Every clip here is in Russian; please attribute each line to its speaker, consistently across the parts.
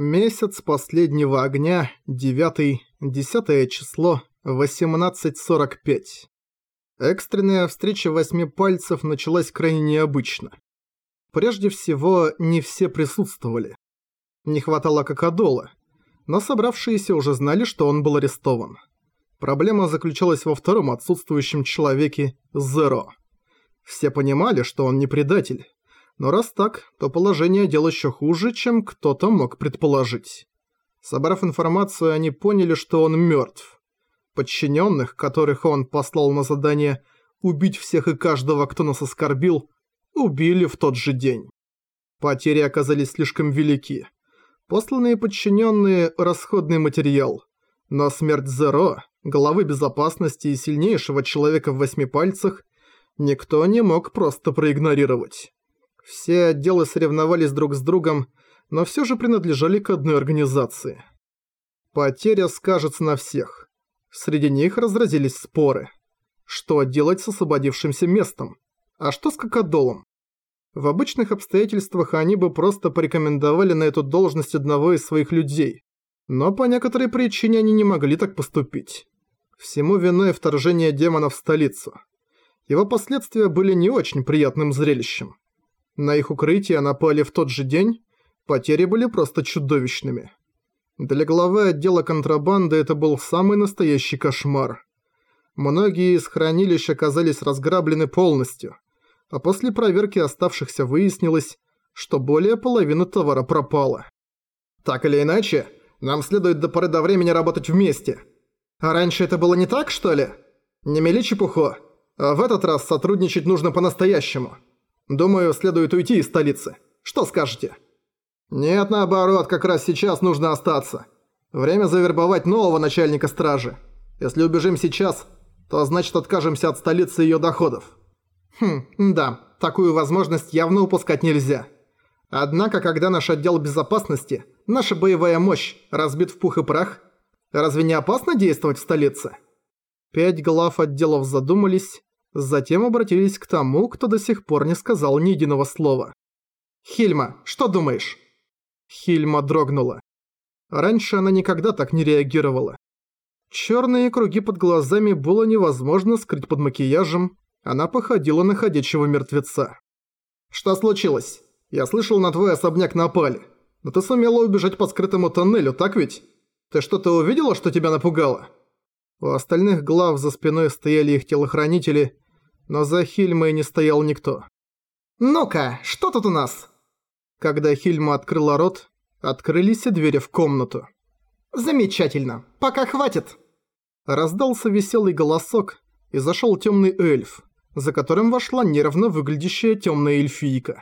Speaker 1: Месяц последнего огня, 9 10 число, 18.45. Экстренная встреча восьми пальцев началась крайне необычно. Прежде всего, не все присутствовали. Не хватало Кокодола, но собравшиеся уже знали, что он был арестован. Проблема заключалась во втором отсутствующем человеке – Зеро. Все понимали, что он не предатель, но раз так, то положение дел еще хуже, чем кто-то мог предположить. Собрав информацию, они поняли, что он мертв. Подчиненных, которых он послал на задание убить всех и каждого, кто нас оскорбил, убили в тот же день. Потери оказались слишком велики. Посланные подчиненные – расходный материал. Но смерть Зеро, главы безопасности и сильнейшего человека в восьми пальцах, никто не мог просто проигнорировать. Все отделы соревновались друг с другом, но все же принадлежали к одной организации. Потеря скажется на всех. Среди них разразились споры. Что делать с освободившимся местом? А что с Кокодолом? В обычных обстоятельствах они бы просто порекомендовали на эту должность одного из своих людей. Но по некоторой причине они не могли так поступить. Всему виной вторжение демона в столицу. Его последствия были не очень приятным зрелищем. На их укрытие напали в тот же день, потери были просто чудовищными. Для главы отдела контрабанды это был самый настоящий кошмар. Многие из хранилищ оказались разграблены полностью, а после проверки оставшихся выяснилось, что более половины товара пропало. Так или иначе, нам следует до поры до времени работать вместе. А раньше это было не так, что ли? Не мели чепуху. А в этот раз сотрудничать нужно по-настоящему. Думаю, следует уйти из столицы. Что скажете? Нет, наоборот, как раз сейчас нужно остаться. Время завербовать нового начальника стражи. Если убежим сейчас, то значит откажемся от столицы и её доходов. Хм, да, такую возможность явно упускать нельзя. Однако, когда наш отдел безопасности, наша боевая мощь разбит в пух и прах, разве не опасно действовать в столице? Пять глав отделов задумались, Затем обратились к тому, кто до сих пор не сказал ни единого слова. «Хильма, что думаешь?» Хильма дрогнула. Раньше она никогда так не реагировала. Черные круги под глазами было невозможно скрыть под макияжем, она походила на ходячего мертвеца. «Что случилось? Я слышал, на твой особняк напали. Но ты сумела убежать по скрытому тоннелю, так ведь? Ты что-то увидела, что тебя напугало?» У остальных глав за спиной стояли их телохранители, но за Хильмой не стоял никто. «Ну-ка, что тут у нас?» Когда Хильма открыла рот, открылись и двери в комнату. «Замечательно, пока хватит!» Раздался веселый голосок, и зашел темный эльф, за которым вошла нервно выглядящая темная эльфийка.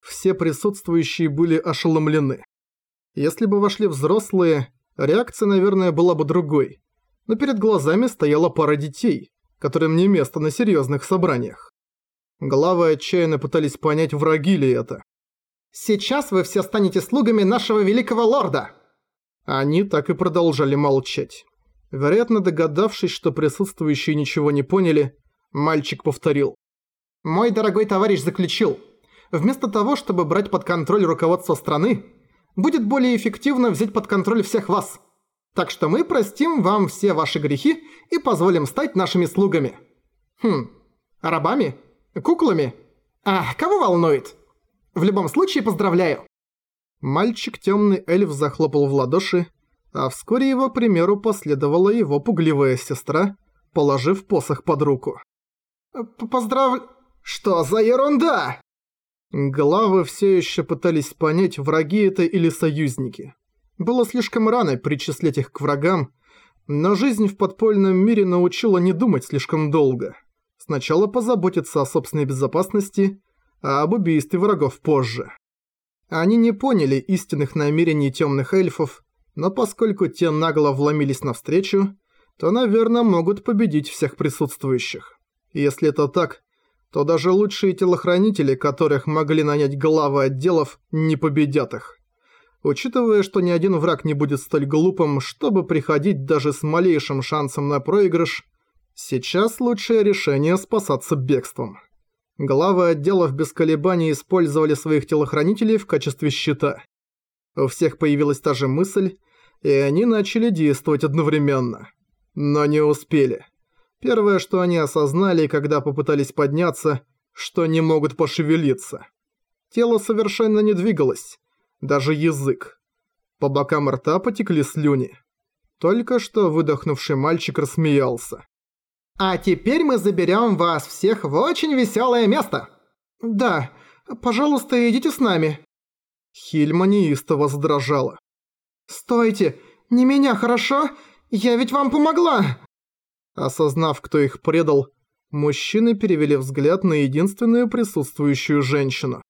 Speaker 1: Все присутствующие были ошеломлены. Если бы вошли взрослые, реакция, наверное, была бы другой но перед глазами стояла пара детей, которым не место на серьезных собраниях. Главы отчаянно пытались понять, враги ли это. «Сейчас вы все станете слугами нашего великого лорда!» Они так и продолжали молчать. Вероятно, догадавшись, что присутствующие ничего не поняли, мальчик повторил. «Мой дорогой товарищ заключил, вместо того, чтобы брать под контроль руководство страны, будет более эффективно взять под контроль всех вас». Так что мы простим вам все ваши грехи и позволим стать нашими слугами. Хм, рабами? Куклами? А, кого волнует? В любом случае поздравляю. Мальчик темный эльф захлопал в ладоши, а вскоре его примеру последовала его пугливая сестра, положив посох под руку. «Поздравлю...» «Что за ерунда?» Главы все еще пытались понять, враги это или союзники. Было слишком рано причислять их к врагам, но жизнь в подпольном мире научила не думать слишком долго. Сначала позаботиться о собственной безопасности, а об убийстве врагов позже. Они не поняли истинных намерений темных эльфов, но поскольку те нагло вломились навстречу, то, наверное, могут победить всех присутствующих. Если это так, то даже лучшие телохранители, которых могли нанять главы отделов, не победят их. Учитывая, что ни один враг не будет столь глупым, чтобы приходить даже с малейшим шансом на проигрыш, сейчас лучшее решение спасаться бегством. Главы отделов без колебаний использовали своих телохранителей в качестве щита. У всех появилась та же мысль, и они начали действовать одновременно. Но не успели. Первое, что они осознали, когда попытались подняться, что не могут пошевелиться. Тело совершенно не двигалось, даже язык. По бокам рта потекли слюни. Только что выдохнувший мальчик рассмеялся.
Speaker 2: «А теперь мы заберем вас всех в очень веселое место!» «Да, пожалуйста, идите с нами!»
Speaker 1: Хильма неистово задрожала.
Speaker 2: «Стойте! Не меня, хорошо? Я ведь вам помогла!»
Speaker 1: Осознав, кто их предал, мужчины перевели взгляд на единственную присутствующую женщину.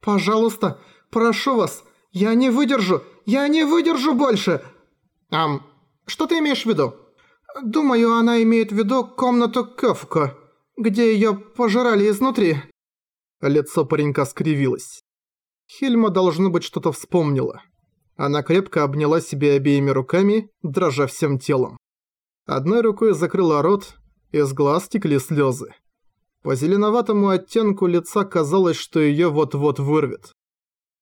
Speaker 2: «Пожалуйста, прошу вас, я не выдержу, я не выдержу больше!» «Ам, что ты имеешь в виду?» «Думаю, она имеет в виду комнату Кёфка, где её пожирали изнутри».
Speaker 1: Лицо паренька скривилось. Хильма, должно быть, что-то вспомнила. Она крепко обняла себя обеими руками, дрожа всем телом. Одной рукой закрыла рот, из глаз текли слезы. По зеленоватому оттенку лица казалось, что её вот-вот вырвет.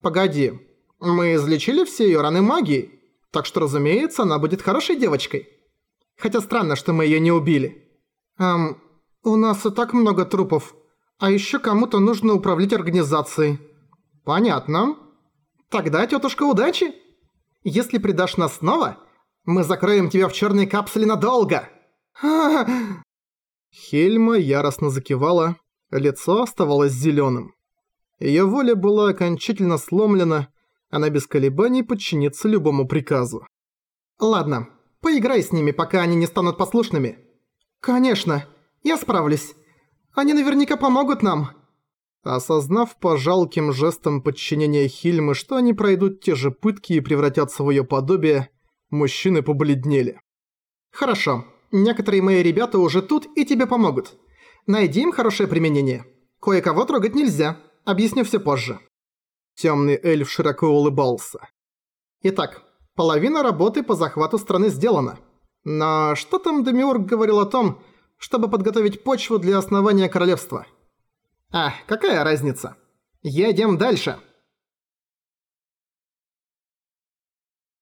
Speaker 2: «Погоди, мы излечили все её раны магией, так что, разумеется, она будет хорошей девочкой. Хотя странно, что мы её не убили. Эм, у нас и так много трупов, а ещё кому-то нужно управлять организацией». «Понятно. Тогда, тётушка, удачи. Если предашь нас снова, мы закроем тебя в чёрной капсуле надолго!»
Speaker 1: Хельма яростно закивала, лицо оставалось зелёным. Её воля была окончательно сломлена, она без колебаний подчинится любому приказу.
Speaker 2: «Ладно, поиграй с ними, пока они не станут послушными». «Конечно, я справлюсь. Они наверняка помогут нам».
Speaker 1: Осознав по жалким жестам подчинения Хильмы, что они пройдут те же пытки и превратятся в её подобие, мужчины побледнели.
Speaker 2: «Хорошо, некоторые мои ребята уже тут и тебе помогут. Найди им хорошее применение. Кое-кого трогать нельзя, объясню всё позже».
Speaker 1: Тёмный эльф широко улыбался.
Speaker 2: «Итак, половина работы по захвату страны сделана. Но что там Демиург говорил о том, чтобы подготовить почву для основания королевства?» А, какая разница? Едем дальше.